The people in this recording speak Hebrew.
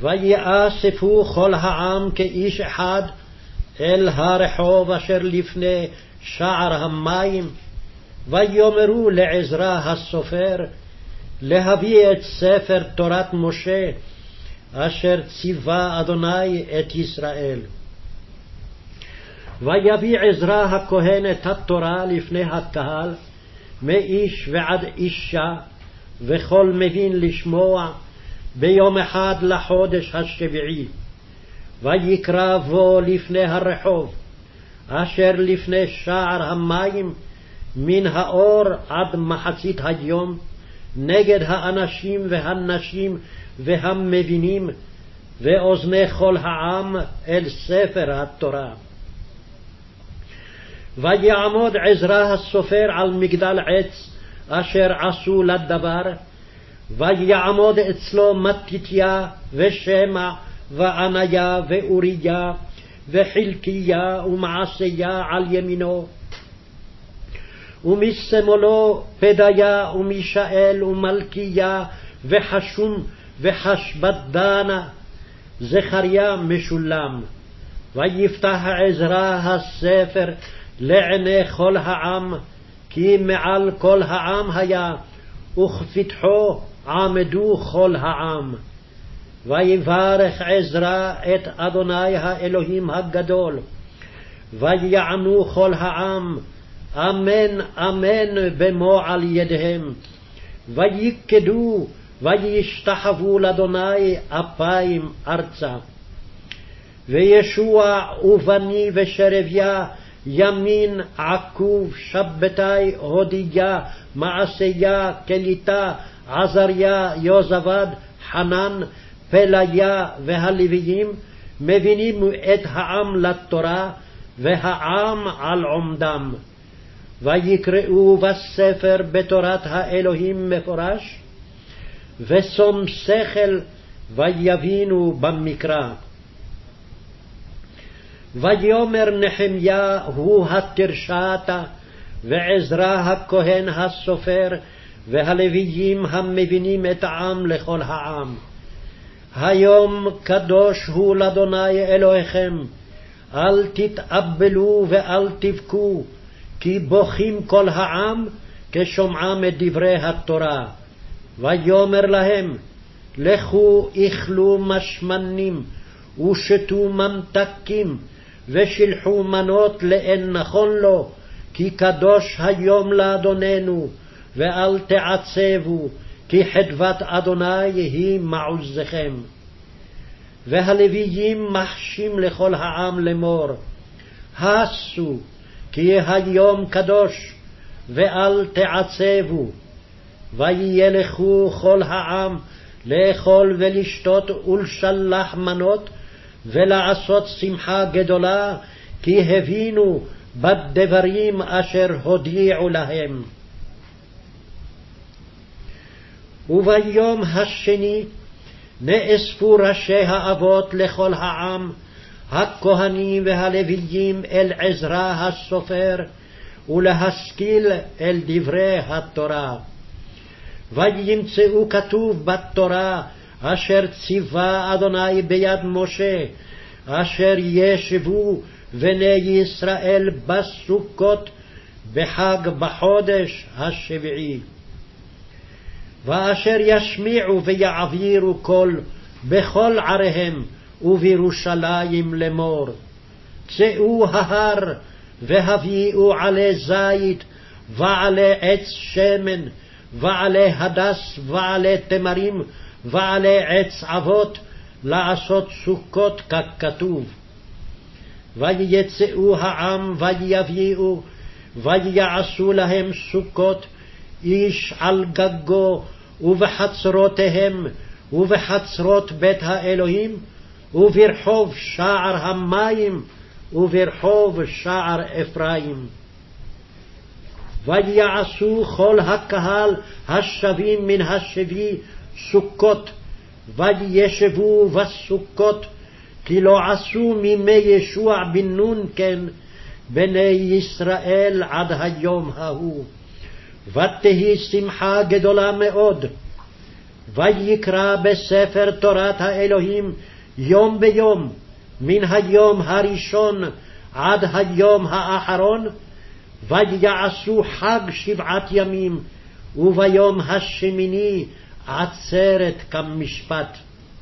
ויאספו כל העם כאיש אחד אל הרחוב אשר לפני שער המים, ויאמרו לעזרא הסופר להביא את ספר תורת משה, אשר ציווה אדוני את ישראל. ויביא עזרא הכהן את התורה לפני הקהל, מאיש ועד אישה, וכל מבין לשמוע, ביום אחד לחודש השביעי. ויקרא בו לפני הרחוב, אשר לפני שער המים, מן האור עד מחצית היום, נגד האנשים והנשים והמבינים, ואוזני כל העם אל ספר התורה. ויעמוד עזרא הסופר על מגדל עץ אשר עשו לדבר, ויעמוד אצלו מתתיה ושמע ועניה ואוריה וחלקיה ומעשיה על ימינו. ומשמאלו פדיה ומישאל ומלכיה וחשום וחשבדנה, זכריה משולם. ויפתח עזרא הספר לעיני כל העם, כי מעל כל העם היה, וכפתחו עמדו כל העם. ויברך עזרא את אדוני האלוהים הגדול, ויענו כל העם, אמן אמן במו על ידיהם, ויקדו וישתחוו לאדוני אפיים ארצה. וישוע ובני ושרביה ימין עקוב שבתי הודיה מעשיה כליתה עזריה יוזבד חנן פליה והלוויים מבינים את העם לתורה והעם על עומדם. ויקראו בספר בתורת האלוהים מפורש, ושום שכל ויבינו במקרא. ויאמר נחמיה הוא התרשעת, ועזרא הכהן הסופר, והלוויים המבינים את העם לכל העם. היום קדוש הוא לאדוני אלוהיכם, אל תתאבלו ואל תבכו, כי בוכים כל העם כשומעם את דברי התורה. ויאמר להם, לכו אכלו משמנים, ושתו ממתקים, ושלחו מנות לאין נכון לו, כי קדוש היום לאדוננו, ואל תעצבו, כי חדבת אדוני היא מעוזכם. והלוויים מחשים לכל העם לאמור, הסו, כי היום קדוש, ואל תעצבו. וילכו כל העם לאכול ולשתות ולשלח מנות, ולעשות שמחה גדולה, כי הבינו בדברים אשר הודיעו להם. וביום השני נאספו ראשי האבות לכל העם, הכהנים והלוויים אל עזרא הסופר, ולהשכיל אל דברי התורה. וימצאו כתוב בתורה אשר ציווה אדוני ביד משה, אשר ישבו בני ישראל בסוכות בחג בחודש השביעי. ואשר ישמיעו ויעבירו קול בכל עריהם ובירושלים לאמור. צאו ההר והביאו עלי זית ועלי עץ שמן ועלי הדס ועלי תמרים ועלי עץ אבות לעשות סוכות ככתוב. ויצאו העם ויביאו ויעשו להם סוכות איש על גגו ובחצרותיהם ובחצרות בית האלוהים וברחוב שער המים וברחוב שער אפרים. ויעשו כל הקהל השבים מן השבי סוכות, וישבו בסוכות, כי לא עשו מימי ישוע בן נון כן בני ישראל עד היום ההוא. ותהי שמחה גדולה מאוד, ויקרא בספר תורת האלוהים יום ביום, מן היום הראשון עד היום האחרון, ויעשו חג שבעת ימים, וביום השמיני עצרת כמשפט.